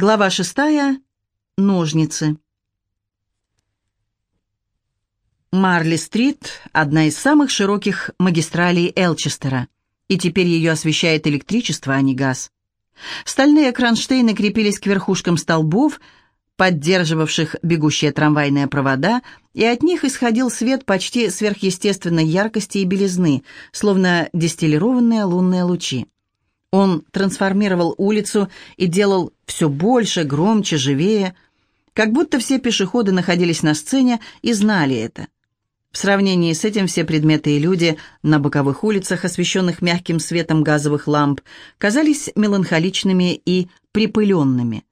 Глава шестая. Ножницы. Марли-стрит – одна из самых широких магистралей Элчестера, и теперь ее освещает электричество, а не газ. Стальные кронштейны крепились к верхушкам столбов, поддерживавших бегущие трамвайные провода, и от них исходил свет почти сверхъестественной яркости и белизны, словно дистиллированные лунные лучи. Он трансформировал улицу и делал все больше, громче, живее, как будто все пешеходы находились на сцене и знали это. В сравнении с этим все предметы и люди на боковых улицах, освещенных мягким светом газовых ламп, казались меланхоличными и припыленными.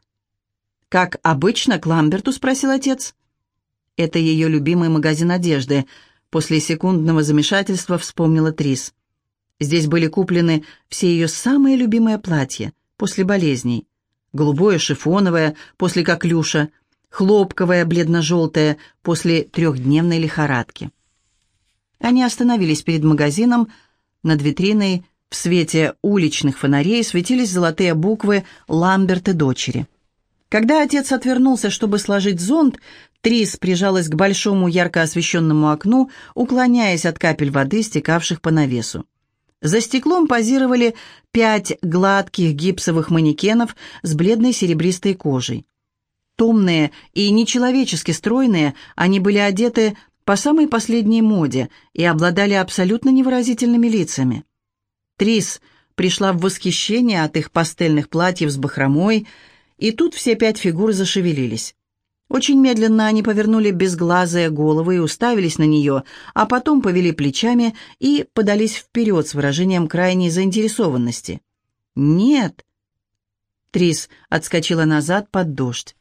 «Как обычно, к Ламберту?» — спросил отец. «Это ее любимый магазин одежды», — после секундного замешательства вспомнила Трис. Здесь были куплены все ее самые любимые платья после болезней. Голубое шифоновое после коклюша, хлопковое бледно-желтое после трехдневной лихорадки. Они остановились перед магазином. Над витриной в свете уличных фонарей светились золотые буквы «Ламберт и дочери». Когда отец отвернулся, чтобы сложить зонт, Трис прижалась к большому ярко освещенному окну, уклоняясь от капель воды, стекавших по навесу. За стеклом позировали пять гладких гипсовых манекенов с бледной серебристой кожей. Томные и нечеловечески стройные, они были одеты по самой последней моде и обладали абсолютно невыразительными лицами. Трис пришла в восхищение от их пастельных платьев с бахромой, и тут все пять фигур зашевелились. Очень медленно они повернули безглазые головы и уставились на нее, а потом повели плечами и подались вперед с выражением крайней заинтересованности. «Нет!» Трис отскочила назад под дождь.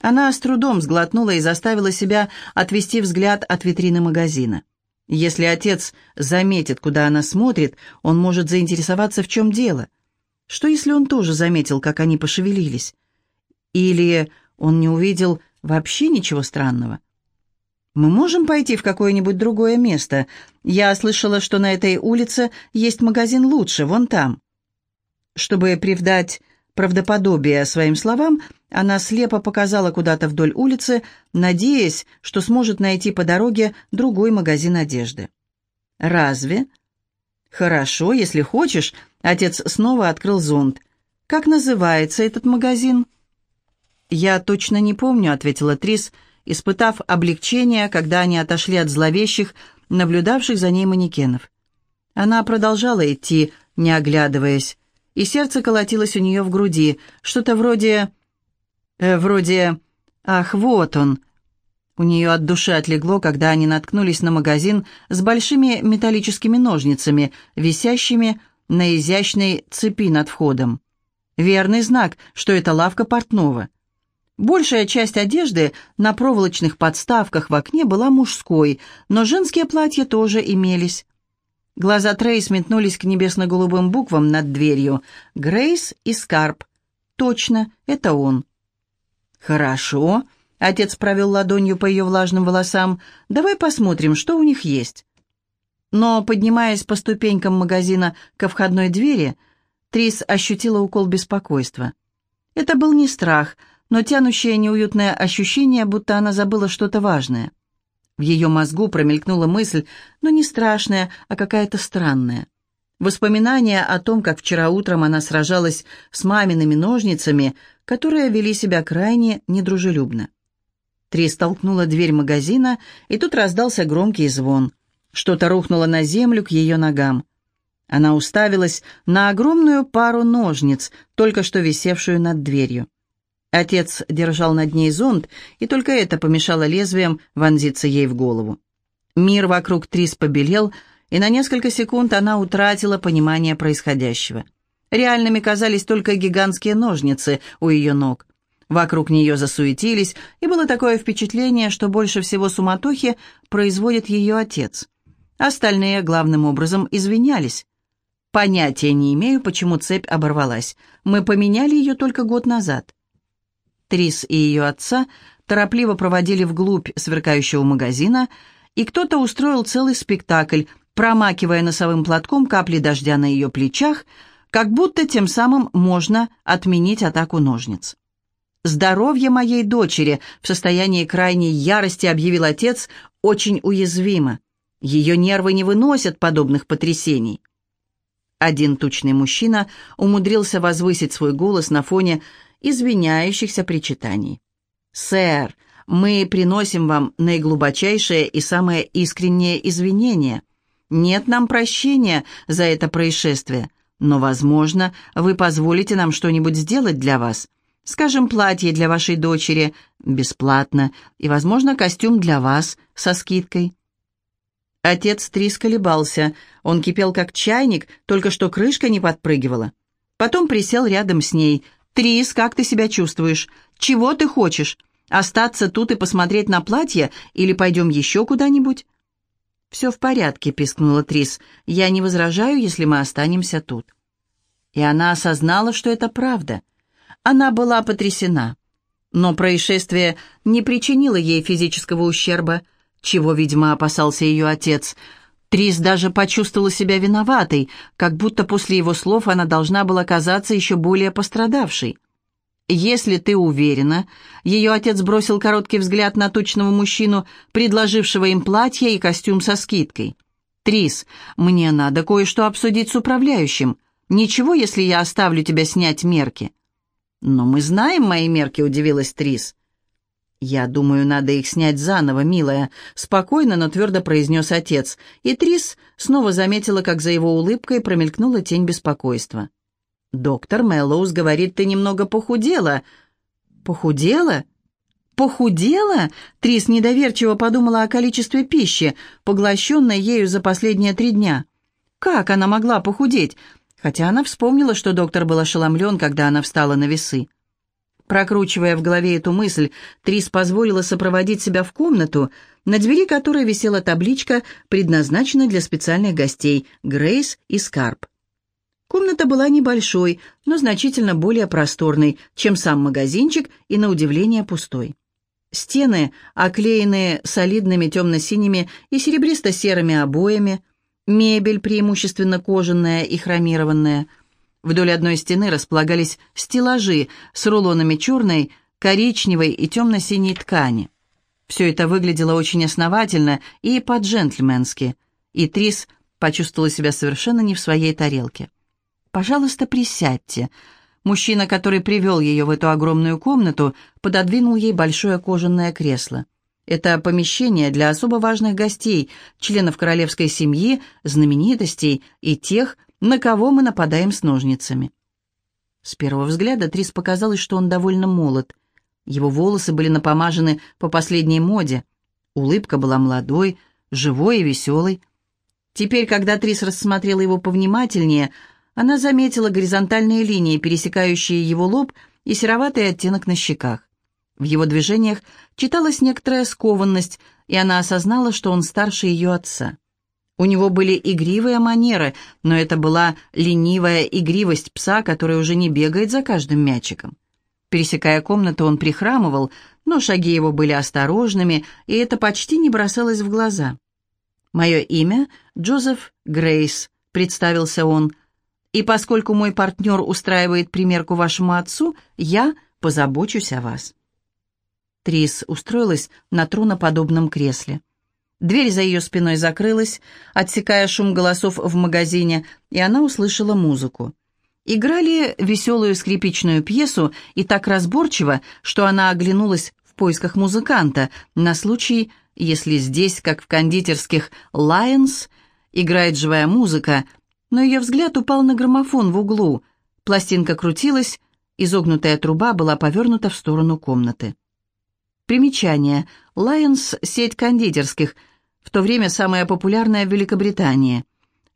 Она с трудом сглотнула и заставила себя отвести взгляд от витрины магазина. Если отец заметит, куда она смотрит, он может заинтересоваться, в чем дело. Что, если он тоже заметил, как они пошевелились? Или он не увидел Вообще ничего странного. Мы можем пойти в какое-нибудь другое место. Я слышала, что на этой улице есть магазин лучше, вон там. Чтобы привдать правдоподобие своим словам, она слепо показала куда-то вдоль улицы, надеясь, что сможет найти по дороге другой магазин одежды. «Разве?» «Хорошо, если хочешь». Отец снова открыл зонт. «Как называется этот магазин?» «Я точно не помню», — ответила Трис, испытав облегчение, когда они отошли от зловещих, наблюдавших за ней манекенов. Она продолжала идти, не оглядываясь, и сердце колотилось у нее в груди, что-то вроде... Э, вроде... Ах, вот он! У нее от души отлегло, когда они наткнулись на магазин с большими металлическими ножницами, висящими на изящной цепи над входом. Верный знак, что это лавка портного. Большая часть одежды на проволочных подставках в окне была мужской, но женские платья тоже имелись. Глаза Трейс метнулись к небесно-голубым буквам над дверью. «Грейс и Скарп». «Точно, это он». «Хорошо», — отец провел ладонью по ее влажным волосам. «Давай посмотрим, что у них есть». Но, поднимаясь по ступенькам магазина ко входной двери, Трис ощутила укол беспокойства. Это был не страх — но тянущее неуютное ощущение, будто она забыла что-то важное. В ее мозгу промелькнула мысль, но не страшная, а какая-то странная. Воспоминания о том, как вчера утром она сражалась с мамиными ножницами, которые вели себя крайне недружелюбно. Три столкнула дверь магазина, и тут раздался громкий звон. Что-то рухнуло на землю к ее ногам. Она уставилась на огромную пару ножниц, только что висевшую над дверью. Отец держал над ней зонт, и только это помешало лезвием вонзиться ей в голову. Мир вокруг Трис побелел, и на несколько секунд она утратила понимание происходящего. Реальными казались только гигантские ножницы у ее ног. Вокруг нее засуетились, и было такое впечатление, что больше всего суматохи производит ее отец. Остальные главным образом извинялись. «Понятия не имею, почему цепь оборвалась. Мы поменяли ее только год назад». Трис и ее отца торопливо проводили вглубь сверкающего магазина, и кто-то устроил целый спектакль, промакивая носовым платком капли дождя на ее плечах, как будто тем самым можно отменить атаку ножниц. Здоровье моей дочери в состоянии крайней ярости объявил отец очень уязвимо. Ее нервы не выносят подобных потрясений. Один тучный мужчина умудрился возвысить свой голос на фоне извиняющихся причитаний. «Сэр, мы приносим вам наиглубочайшее и самое искреннее извинение. Нет нам прощения за это происшествие, но, возможно, вы позволите нам что-нибудь сделать для вас. Скажем, платье для вашей дочери бесплатно и, возможно, костюм для вас со скидкой». Отец Трис колебался. Он кипел, как чайник, только что крышка не подпрыгивала. Потом присел рядом с ней. «Трис, как ты себя чувствуешь? Чего ты хочешь? Остаться тут и посмотреть на платье или пойдем еще куда-нибудь?» «Все в порядке», — пискнула Трис. «Я не возражаю, если мы останемся тут». И она осознала, что это правда. Она была потрясена. Но происшествие не причинило ей физического ущерба, чего, видимо, опасался ее отец. Трис даже почувствовала себя виноватой, как будто после его слов она должна была казаться еще более пострадавшей. «Если ты уверена...» Ее отец бросил короткий взгляд на тучного мужчину, предложившего им платье и костюм со скидкой. «Трис, мне надо кое-что обсудить с управляющим. Ничего, если я оставлю тебя снять мерки?» «Но мы знаем мои мерки», — удивилась Трис. «Я думаю, надо их снять заново, милая», — спокойно, но твердо произнес отец. И Трис снова заметила, как за его улыбкой промелькнула тень беспокойства. «Доктор Мэллоус говорит, ты немного похудела». «Похудела?» «Похудела?» Трис недоверчиво подумала о количестве пищи, поглощенной ею за последние три дня. «Как она могла похудеть?» Хотя она вспомнила, что доктор был ошеломлен, когда она встала на весы. Прокручивая в голове эту мысль, Трис позволила сопроводить себя в комнату, на двери которой висела табличка, предназначенная для специальных гостей «Грейс» и «Скарп». Комната была небольшой, но значительно более просторной, чем сам магазинчик и, на удивление, пустой. Стены, оклеенные солидными темно-синими и серебристо-серыми обоями, мебель, преимущественно кожаная и хромированная. Вдоль одной стены располагались стеллажи с рулонами черной, коричневой и темно-синей ткани. Все это выглядело очень основательно и по-джентльменски, и Трис почувствовала себя совершенно не в своей тарелке. «Пожалуйста, присядьте». Мужчина, который привел ее в эту огромную комнату, пододвинул ей большое кожаное кресло. Это помещение для особо важных гостей, членов королевской семьи, знаменитостей и тех, на кого мы нападаем с ножницами. С первого взгляда Трис показалось, что он довольно молод. Его волосы были напомажены по последней моде. Улыбка была молодой, живой и веселой. Теперь, когда Трис рассмотрела его повнимательнее, она заметила горизонтальные линии, пересекающие его лоб, и сероватый оттенок на щеках. В его движениях читалась некоторая скованность, и она осознала, что он старше ее отца. У него были игривые манеры, но это была ленивая игривость пса, который уже не бегает за каждым мячиком. Пересекая комнату, он прихрамывал, но шаги его были осторожными, и это почти не бросалось в глаза. «Мое имя — Джозеф Грейс», — представился он, и поскольку мой партнер устраивает примерку вашему отцу, я позабочусь о вас». Трис устроилась на труноподобном кресле. Дверь за ее спиной закрылась, отсекая шум голосов в магазине, и она услышала музыку. Играли веселую скрипичную пьесу и так разборчиво, что она оглянулась в поисках музыканта на случай, если здесь, как в кондитерских «Лайонс», играет живая музыка, но ее взгляд упал на граммофон в углу. Пластинка крутилась, изогнутая труба была повернута в сторону комнаты. Примечание. «Лайонс» — сеть кондитерских, в то время самая популярная в Великобритании.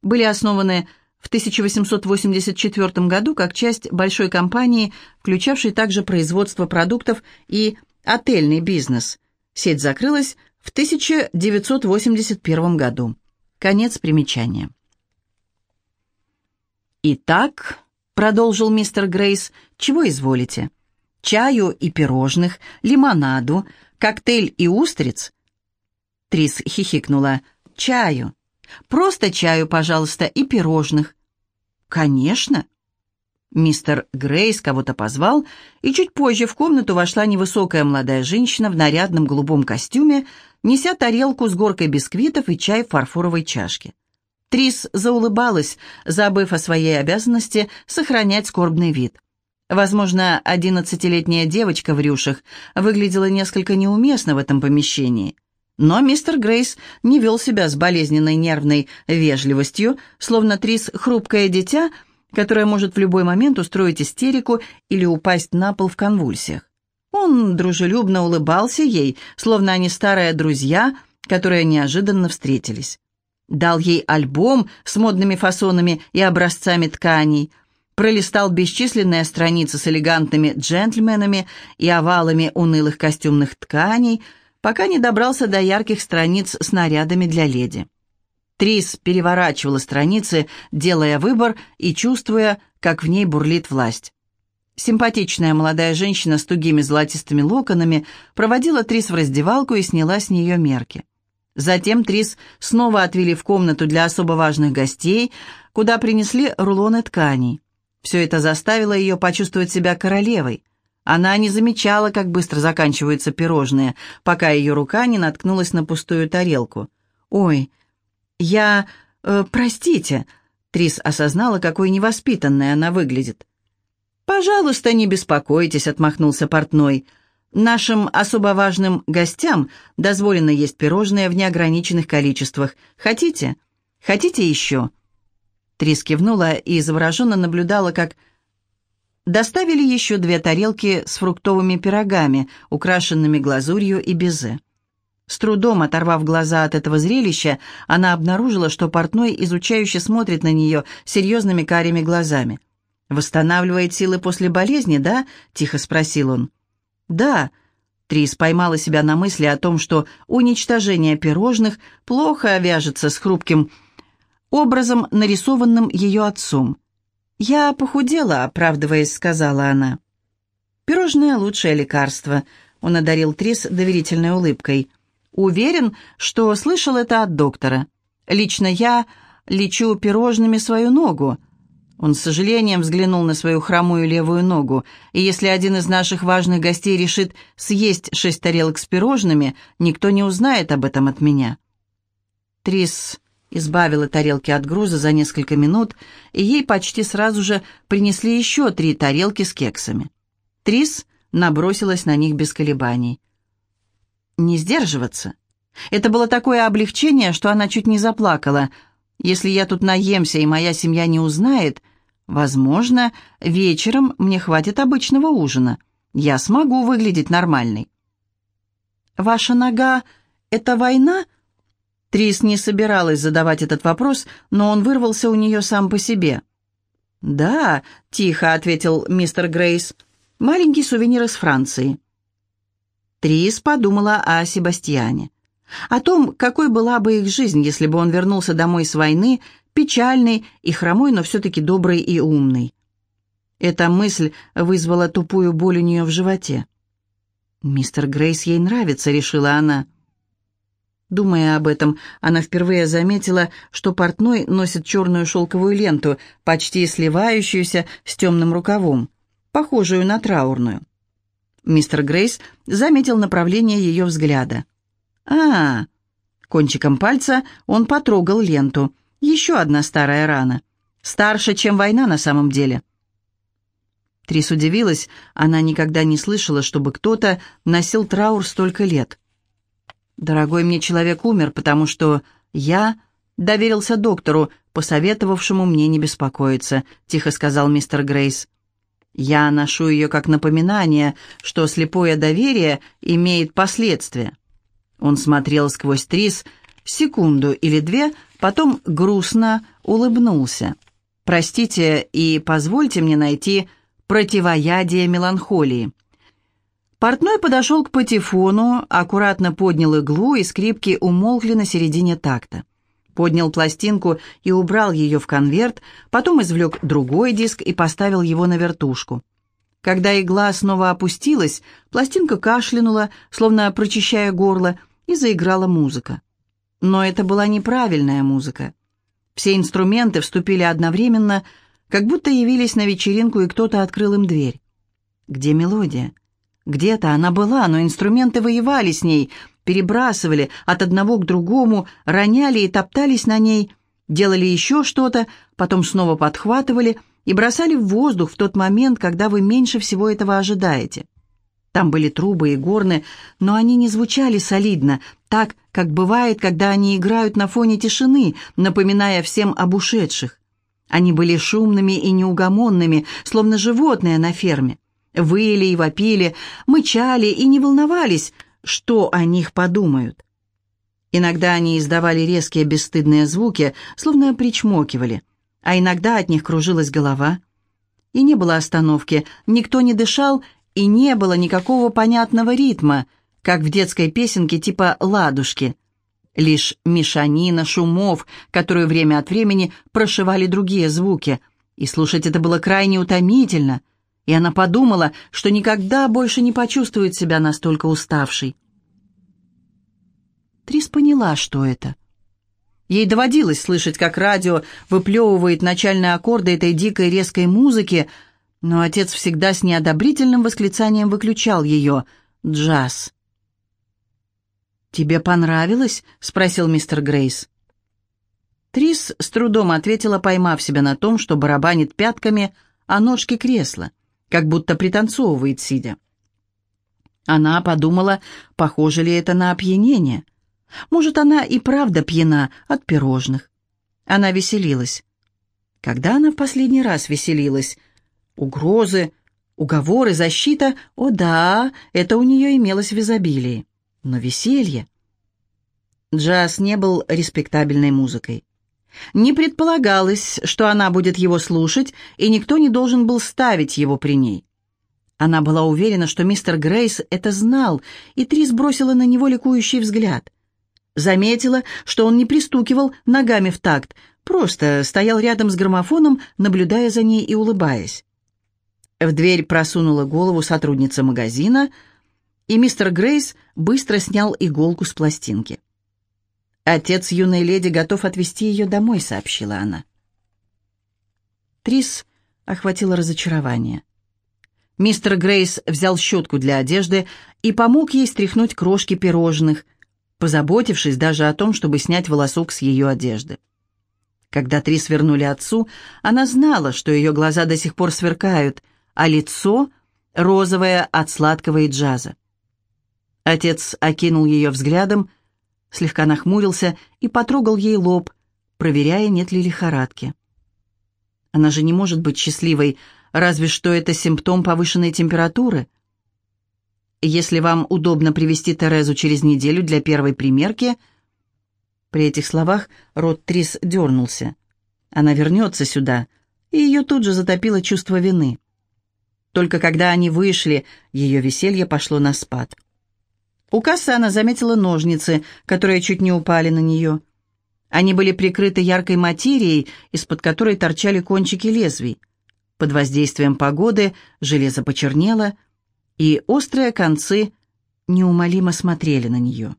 Были основаны в 1884 году как часть большой компании, включавшей также производство продуктов и отельный бизнес. Сеть закрылась в 1981 году. Конец примечания. «Итак», — продолжил мистер Грейс, — «чего изволите? Чаю и пирожных, лимонаду, коктейль и устриц?» Трис хихикнула. «Чаю. Просто чаю, пожалуйста, и пирожных». «Конечно». Мистер Грейс кого-то позвал, и чуть позже в комнату вошла невысокая молодая женщина в нарядном голубом костюме, неся тарелку с горкой бисквитов и чай в фарфоровой чашке. Трис заулыбалась, забыв о своей обязанности сохранять скорбный вид. Возможно, одиннадцатилетняя девочка в рюшах выглядела несколько неуместно в этом помещении. Но мистер Грейс не вел себя с болезненной нервной вежливостью, словно Трис хрупкое дитя — которая может в любой момент устроить истерику или упасть на пол в конвульсиях. Он дружелюбно улыбался ей, словно они старые друзья, которые неожиданно встретились. Дал ей альбом с модными фасонами и образцами тканей, пролистал бесчисленные страницы с элегантными джентльменами и овалами унылых костюмных тканей, пока не добрался до ярких страниц с нарядами для леди. Трис переворачивала страницы, делая выбор и чувствуя, как в ней бурлит власть. Симпатичная молодая женщина с тугими золотистыми локонами проводила Трис в раздевалку и сняла с нее мерки. Затем Трис снова отвели в комнату для особо важных гостей, куда принесли рулоны тканей. Все это заставило ее почувствовать себя королевой. Она не замечала, как быстро заканчиваются пирожные, пока ее рука не наткнулась на пустую тарелку. «Ой, «Я... Э, простите», — Трис осознала, какой невоспитанной она выглядит. «Пожалуйста, не беспокойтесь», — отмахнулся портной. «Нашим особо важным гостям дозволено есть пирожные в неограниченных количествах. Хотите? Хотите еще?» Трис кивнула и завороженно наблюдала, как доставили еще две тарелки с фруктовыми пирогами, украшенными глазурью и безе. С трудом оторвав глаза от этого зрелища, она обнаружила, что портной изучающе смотрит на нее серьезными карими глазами. «Восстанавливает силы после болезни, да?» — тихо спросил он. «Да». Трис поймала себя на мысли о том, что уничтожение пирожных плохо вяжется с хрупким образом, нарисованным ее отцом. «Я похудела», — оправдываясь, сказала она. «Пирожное — лучшее лекарство», — он одарил Трис доверительной улыбкой — Уверен, что слышал это от доктора. Лично я лечу пирожными свою ногу. Он с сожалением взглянул на свою хромую левую ногу, и если один из наших важных гостей решит съесть шесть тарелок с пирожными, никто не узнает об этом от меня. Трис избавила тарелки от груза за несколько минут, и ей почти сразу же принесли еще три тарелки с кексами. Трис набросилась на них без колебаний не сдерживаться. Это было такое облегчение, что она чуть не заплакала. Если я тут наемся, и моя семья не узнает, возможно, вечером мне хватит обычного ужина. Я смогу выглядеть нормальной. «Ваша нога — это война?» Трис не собиралась задавать этот вопрос, но он вырвался у нее сам по себе. «Да», — тихо ответил мистер Грейс, — «маленький сувенир из Франции». Трис подумала о Себастьяне. О том, какой была бы их жизнь, если бы он вернулся домой с войны, печальный и хромой, но все-таки добрый и умный. Эта мысль вызвала тупую боль у нее в животе. «Мистер Грейс ей нравится», — решила она. Думая об этом, она впервые заметила, что портной носит черную шелковую ленту, почти сливающуюся с темным рукавом, похожую на траурную. Мистер Грейс заметил направление ее взгляда. а. Кончиком пальца он потрогал ленту. Еще одна старая рана. Старше, чем война на самом деле. Трис удивилась, она никогда не слышала, чтобы кто-то носил траур столько лет. «Дорогой мне человек умер, потому что я доверился доктору, посоветовавшему мне не беспокоиться», — тихо сказал мистер Грейс. Я ношу ее как напоминание, что слепое доверие имеет последствия. Он смотрел сквозь трис секунду или две, потом грустно улыбнулся. «Простите и позвольте мне найти противоядие меланхолии». Портной подошел к патефону, аккуратно поднял иглу, и скрипки умолкли на середине такта поднял пластинку и убрал ее в конверт, потом извлек другой диск и поставил его на вертушку. Когда игла снова опустилась, пластинка кашлянула, словно прочищая горло, и заиграла музыка. Но это была неправильная музыка. Все инструменты вступили одновременно как будто явились на вечеринку, и кто-то открыл им дверь. Где мелодия? Где-то она была, но инструменты воевали с ней, перебрасывали от одного к другому, роняли и топтались на ней, делали еще что-то, потом снова подхватывали и бросали в воздух в тот момент, когда вы меньше всего этого ожидаете. Там были трубы и горны, но они не звучали солидно, так, как бывает, когда они играют на фоне тишины, напоминая всем об ушедших. Они были шумными и неугомонными, словно животные на ферме. Выли и вопили, мычали и не волновались, что о них подумают. Иногда они издавали резкие бесстыдные звуки, словно причмокивали, а иногда от них кружилась голова. И не было остановки, никто не дышал, и не было никакого понятного ритма, как в детской песенке типа «Ладушки». Лишь мешанина шумов, которую время от времени прошивали другие звуки, и слушать это было крайне утомительно — и она подумала, что никогда больше не почувствует себя настолько уставшей. Трис поняла, что это. Ей доводилось слышать, как радио выплевывает начальные аккорды этой дикой резкой музыки, но отец всегда с неодобрительным восклицанием выключал ее. «Джаз». «Тебе понравилось?» — спросил мистер Грейс. Трис с трудом ответила, поймав себя на том, что барабанит пятками о ножки кресла как будто пританцовывает, сидя. Она подумала, похоже ли это на опьянение. Может, она и правда пьяна от пирожных. Она веселилась. Когда она в последний раз веселилась? Угрозы, уговоры, защита? О да, это у нее имелось в изобилии. Но веселье... Джаз не был респектабельной музыкой. Не предполагалось, что она будет его слушать, и никто не должен был ставить его при ней. Она была уверена, что мистер Грейс это знал, и Трис бросила на него ликующий взгляд. Заметила, что он не пристукивал ногами в такт, просто стоял рядом с граммофоном, наблюдая за ней и улыбаясь. В дверь просунула голову сотрудница магазина, и мистер Грейс быстро снял иголку с пластинки. «Отец юной леди готов отвезти ее домой», — сообщила она. Трис охватило разочарование. Мистер Грейс взял щетку для одежды и помог ей стряхнуть крошки пирожных, позаботившись даже о том, чтобы снять волосок с ее одежды. Когда Трис вернули отцу, она знала, что ее глаза до сих пор сверкают, а лицо — розовое от сладкого и джаза. Отец окинул ее взглядом — слегка нахмурился и потрогал ей лоб, проверяя, нет ли лихорадки. Она же не может быть счастливой, разве что это симптом повышенной температуры. Если вам удобно привести Терезу через неделю для первой примерки... При этих словах рот Трис дернулся. Она вернется сюда, и ее тут же затопило чувство вины. Только когда они вышли, ее веселье пошло на спад. У кассы она заметила ножницы, которые чуть не упали на нее. Они были прикрыты яркой материей, из-под которой торчали кончики лезвий. Под воздействием погоды железо почернело, и острые концы неумолимо смотрели на нее.